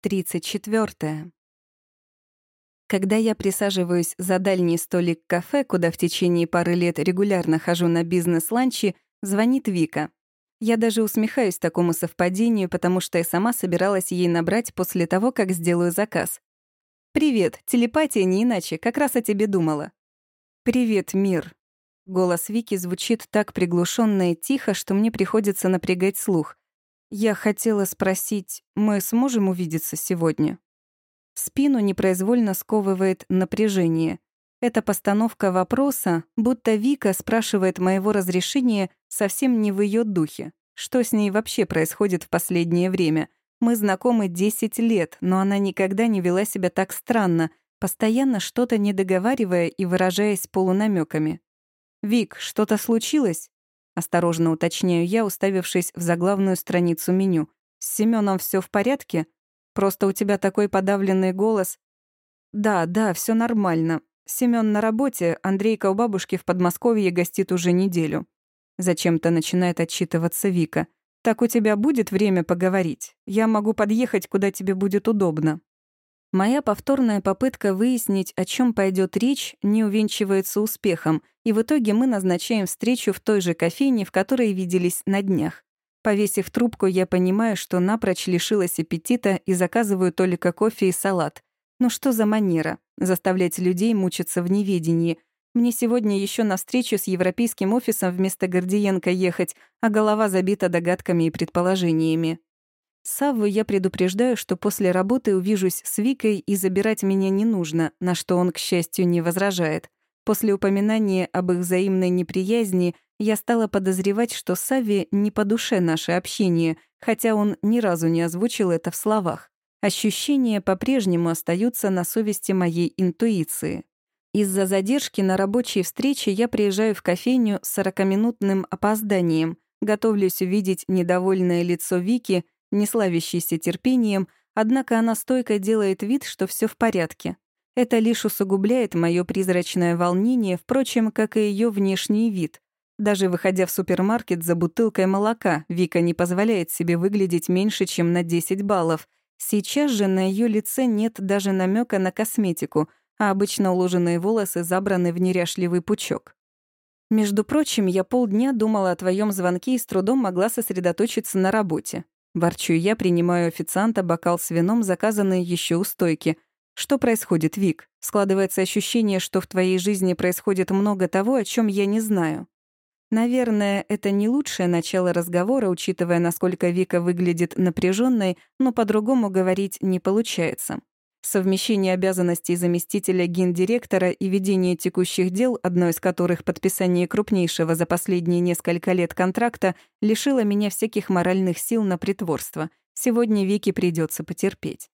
34. Когда я присаживаюсь за дальний столик кафе, куда в течение пары лет регулярно хожу на бизнес-ланчи, звонит Вика. Я даже усмехаюсь такому совпадению, потому что я сама собиралась ей набрать после того, как сделаю заказ. «Привет, телепатия не иначе, как раз о тебе думала». «Привет, мир». Голос Вики звучит так приглушенно и тихо, что мне приходится напрягать слух. Я хотела спросить, мы сможем увидеться сегодня? Спину непроизвольно сковывает напряжение. Эта постановка вопроса, будто Вика спрашивает моего разрешения, совсем не в ее духе. Что с ней вообще происходит в последнее время? Мы знакомы 10 лет, но она никогда не вела себя так странно, постоянно что-то недоговаривая и выражаясь полунамеками. «Вик, что-то случилось?» Осторожно уточняю я, уставившись в заглавную страницу меню. «С Семеном все в порядке? Просто у тебя такой подавленный голос». «Да, да, все нормально. Семен на работе, Андрейка у бабушки в Подмосковье гостит уже неделю». Зачем-то начинает отчитываться Вика. «Так у тебя будет время поговорить? Я могу подъехать, куда тебе будет удобно». Моя повторная попытка выяснить, о чем пойдет речь, не увенчивается успехом, и в итоге мы назначаем встречу в той же кофейне, в которой виделись на днях. Повесив трубку, я понимаю, что напрочь лишилась аппетита и заказываю только кофе и салат. Ну что за манера? Заставлять людей мучиться в неведении. Мне сегодня еще на встречу с европейским офисом вместо Гордиенко ехать, а голова забита догадками и предположениями. Савву я предупреждаю, что после работы увижусь с Викой и забирать меня не нужно, на что он, к счастью, не возражает. После упоминания об их взаимной неприязни я стала подозревать, что Савве не по душе наше общение, хотя он ни разу не озвучил это в словах. Ощущения по-прежнему остаются на совести моей интуиции. Из-за задержки на рабочей встрече я приезжаю в кофейню с 40-минутным опозданием, готовлюсь увидеть недовольное лицо Вики — не славящийся терпением, однако она стойко делает вид, что все в порядке. Это лишь усугубляет мое призрачное волнение, впрочем, как и ее внешний вид. Даже выходя в супермаркет за бутылкой молока, Вика не позволяет себе выглядеть меньше, чем на 10 баллов. Сейчас же на ее лице нет даже намека на косметику, а обычно уложенные волосы забраны в неряшливый пучок. Между прочим, я полдня думала о твоем звонке и с трудом могла сосредоточиться на работе. Ворчу я, принимаю официанта бокал с вином, заказанный еще у стойки. Что происходит, Вик? Складывается ощущение, что в твоей жизни происходит много того, о чем я не знаю. Наверное, это не лучшее начало разговора, учитывая, насколько Вика выглядит напряженной, но по-другому говорить не получается. Совмещение обязанностей заместителя гендиректора и ведение текущих дел, одно из которых подписание крупнейшего за последние несколько лет контракта, лишило меня всяких моральных сил на притворство. Сегодня Вике придется потерпеть.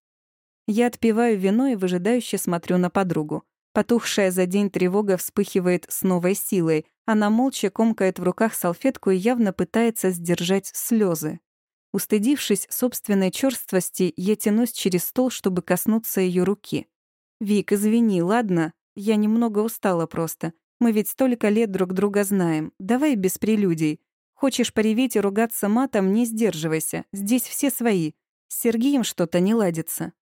Я отпиваю вино и выжидающе смотрю на подругу. Потухшая за день тревога вспыхивает с новой силой. Она молча комкает в руках салфетку и явно пытается сдержать слезы. Устыдившись собственной черствости, я тянусь через стол, чтобы коснуться ее руки. «Вик, извини, ладно? Я немного устала просто. Мы ведь столько лет друг друга знаем. Давай без прелюдий. Хочешь пореветь и ругаться матом, не сдерживайся. Здесь все свои. С Сергеем что-то не ладится».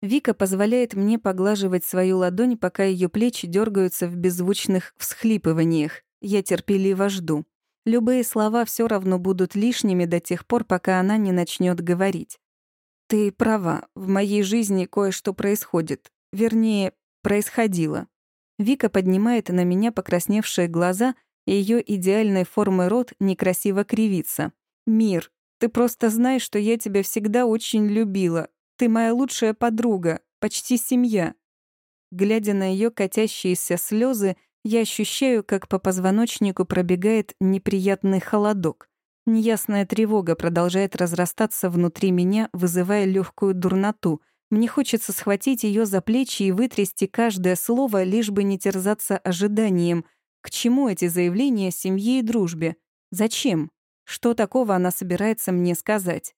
Вика позволяет мне поглаживать свою ладонь, пока ее плечи дергаются в беззвучных всхлипываниях. Я терпеливо жду. Любые слова все равно будут лишними до тех пор, пока она не начнет говорить. «Ты права, в моей жизни кое-что происходит. Вернее, происходило». Вика поднимает на меня покрасневшие глаза, и ее идеальной формы рот некрасиво кривится. «Мир, ты просто знаешь, что я тебя всегда очень любила. Ты моя лучшая подруга, почти семья». Глядя на ее катящиеся слезы, я ощущаю, как по позвоночнику пробегает неприятный холодок. Неясная тревога продолжает разрастаться внутри меня, вызывая легкую дурноту. Мне хочется схватить ее за плечи и вытрясти каждое слово, лишь бы не терзаться ожиданием. К чему эти заявления о семье и дружбе? Зачем? Что такого она собирается мне сказать?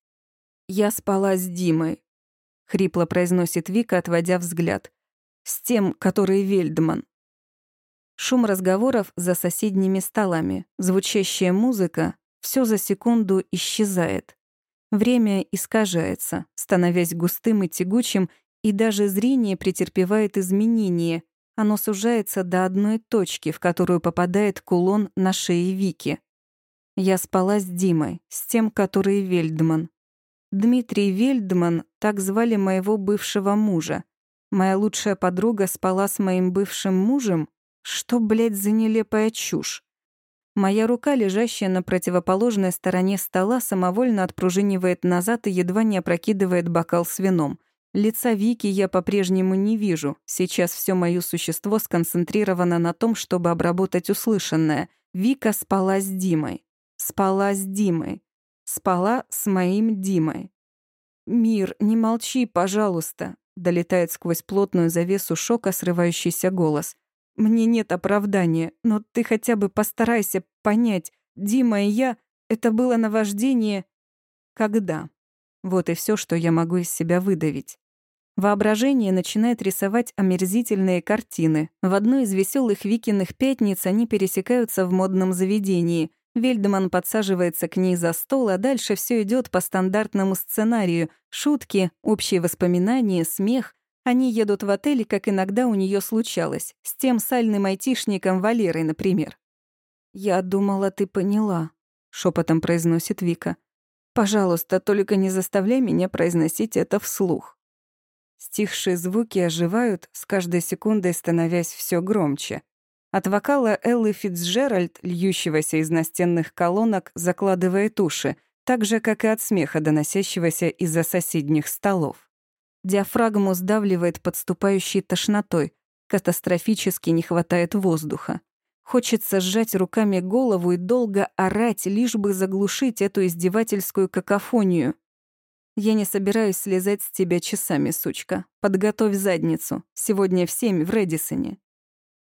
«Я спала с Димой», — хрипло произносит Вика, отводя взгляд. «С тем, который Вельдман. Шум разговоров за соседними столами, звучащая музыка — все за секунду исчезает. Время искажается, становясь густым и тягучим, и даже зрение претерпевает изменения. Оно сужается до одной точки, в которую попадает кулон на шее Вики. Я спала с Димой, с тем, который Вельдман. Дмитрий Вельдман, так звали моего бывшего мужа. Моя лучшая подруга спала с моим бывшим мужем? Что, блядь, за нелепая чушь? Моя рука, лежащая на противоположной стороне стола, самовольно отпружинивает назад и едва не опрокидывает бокал с вином. Лица Вики я по-прежнему не вижу. Сейчас все моё существо сконцентрировано на том, чтобы обработать услышанное. Вика спала с Димой. Спала с Димой. Спала с моим Димой. «Мир, не молчи, пожалуйста», — долетает сквозь плотную завесу шока срывающийся голос. «Мне нет оправдания, но ты хотя бы постарайся понять, Дима и я — это было наваждение...» «Когда?» Вот и все, что я могу из себя выдавить. Воображение начинает рисовать омерзительные картины. В одной из веселых Викиных пятниц они пересекаются в модном заведении. Вельдеман подсаживается к ней за стол, а дальше все идет по стандартному сценарию. Шутки, общие воспоминания, смех. Они едут в отель, как иногда у нее случалось. С тем сальным айтишником Валерой, например. «Я думала, ты поняла», — шепотом произносит Вика. «Пожалуйста, только не заставляй меня произносить это вслух». Стихшие звуки оживают, с каждой секундой становясь все громче. От вокала Эллы Фитцджеральд, льющегося из настенных колонок, закладывает уши, так же, как и от смеха, доносящегося из-за соседних столов. Диафрагму сдавливает подступающей тошнотой, катастрофически не хватает воздуха. Хочется сжать руками голову и долго орать, лишь бы заглушить эту издевательскую какофонию. Я не собираюсь слезать с тебя часами, сучка. Подготовь задницу. Сегодня в семь в Редисоне.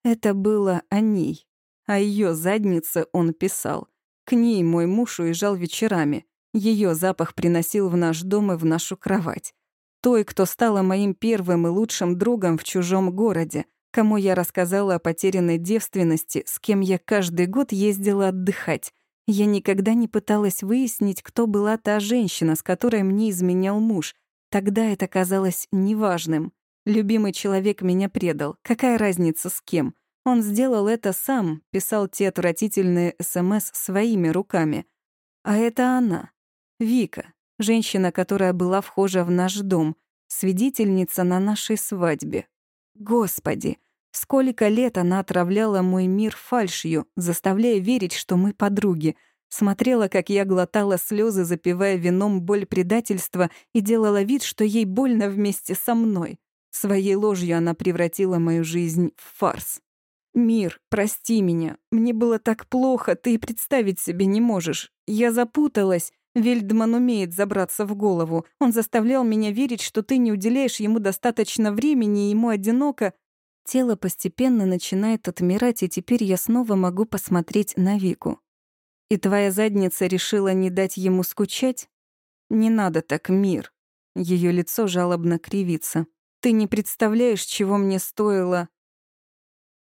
Это было о ней. О ее заднице он писал. К ней мой муж уезжал вечерами. Ее запах приносил в наш дом и в нашу кровать. Той, кто стала моим первым и лучшим другом в чужом городе, кому я рассказала о потерянной девственности, с кем я каждый год ездила отдыхать, я никогда не пыталась выяснить, кто была та женщина, с которой мне изменял муж. Тогда это казалось неважным. Любимый человек меня предал. Какая разница с кем? Он сделал это сам, писал те отвратительные СМС своими руками. А это она. Вика, женщина, которая была вхожа в наш дом, свидетельница на нашей свадьбе. Господи, Сколько лет она отравляла мой мир фальшью, заставляя верить, что мы подруги. Смотрела, как я глотала слезы, запивая вином боль предательства, и делала вид, что ей больно вместе со мной. Своей ложью она превратила мою жизнь в фарс. «Мир, прости меня. Мне было так плохо, ты и представить себе не можешь. Я запуталась. Вельдман умеет забраться в голову. Он заставлял меня верить, что ты не уделяешь ему достаточно времени, и ему одиноко. Тело постепенно начинает отмирать, и теперь я снова могу посмотреть на Вику. И твоя задница решила не дать ему скучать? Не надо так, мир. Ее лицо жалобно кривится. Ты не представляешь, чего мне стоило.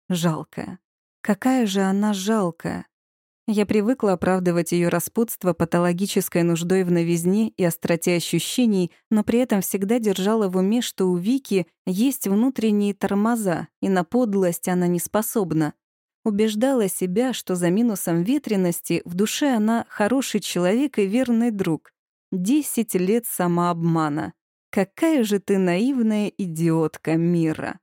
Жалкая. Какая же она жалкая. Я привыкла оправдывать ее распутство патологической нуждой в новизне и остроте ощущений, но при этом всегда держала в уме, что у Вики есть внутренние тормоза, и на подлость она не способна. Убеждала себя, что за минусом ветренности в душе она хороший человек и верный друг. Десять лет самообмана. Какая же ты наивная идиотка мира.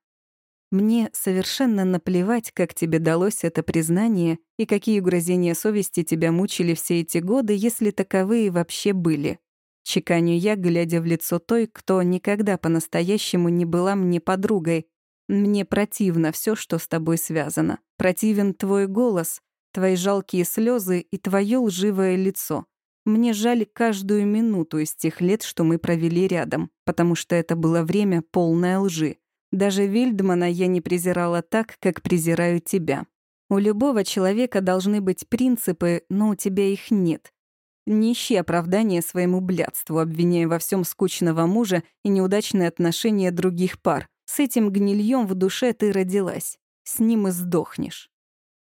Мне совершенно наплевать, как тебе далось это признание и какие угрозения совести тебя мучили все эти годы, если таковые вообще были. Чеканю я, глядя в лицо той, кто никогда по-настоящему не была мне подругой. Мне противно все, что с тобой связано. Противен твой голос, твои жалкие слезы и твое лживое лицо. Мне жаль каждую минуту из тех лет, что мы провели рядом, потому что это было время полное лжи. Даже Вильдмана я не презирала так, как презираю тебя. У любого человека должны быть принципы, но у тебя их нет. Не ищи оправдания своему блядству, обвиняя во всем скучного мужа и неудачные отношения других пар. С этим гнильем в душе ты родилась. С ним и сдохнешь.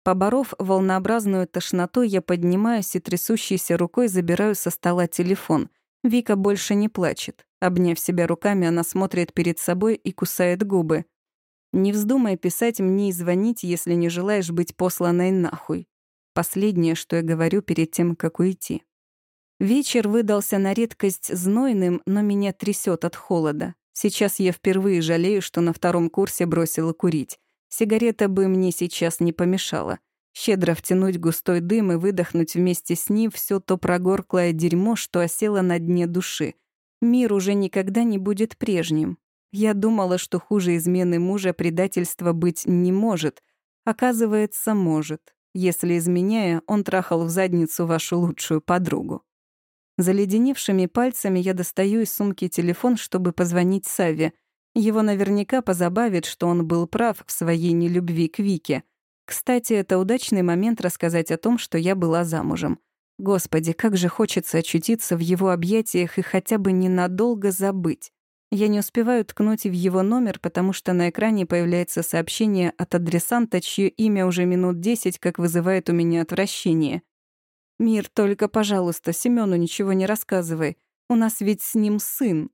Поборов волнообразную тошноту, я поднимаюсь и трясущейся рукой забираю со стола телефон. Вика больше не плачет. Обняв себя руками, она смотрит перед собой и кусает губы. «Не вздумай писать мне и звонить, если не желаешь быть посланной нахуй». Последнее, что я говорю перед тем, как уйти. Вечер выдался на редкость знойным, но меня трясет от холода. Сейчас я впервые жалею, что на втором курсе бросила курить. Сигарета бы мне сейчас не помешала. Щедро втянуть густой дым и выдохнуть вместе с ним все то прогорклое дерьмо, что осело на дне души. Мир уже никогда не будет прежним. Я думала, что хуже измены мужа предательства быть не может. Оказывается, может, если, изменяя, он трахал в задницу вашу лучшую подругу. Заледеневшими пальцами я достаю из сумки телефон, чтобы позвонить Саве. Его наверняка позабавит, что он был прав в своей нелюбви к Вике — кстати, это удачный момент рассказать о том, что я была замужем. Господи, как же хочется очутиться в его объятиях и хотя бы ненадолго забыть. Я не успеваю ткнуть в его номер, потому что на экране появляется сообщение от адресанта, чье имя уже минут десять как вызывает у меня отвращение. «Мир, только, пожалуйста, Семену ничего не рассказывай. У нас ведь с ним сын.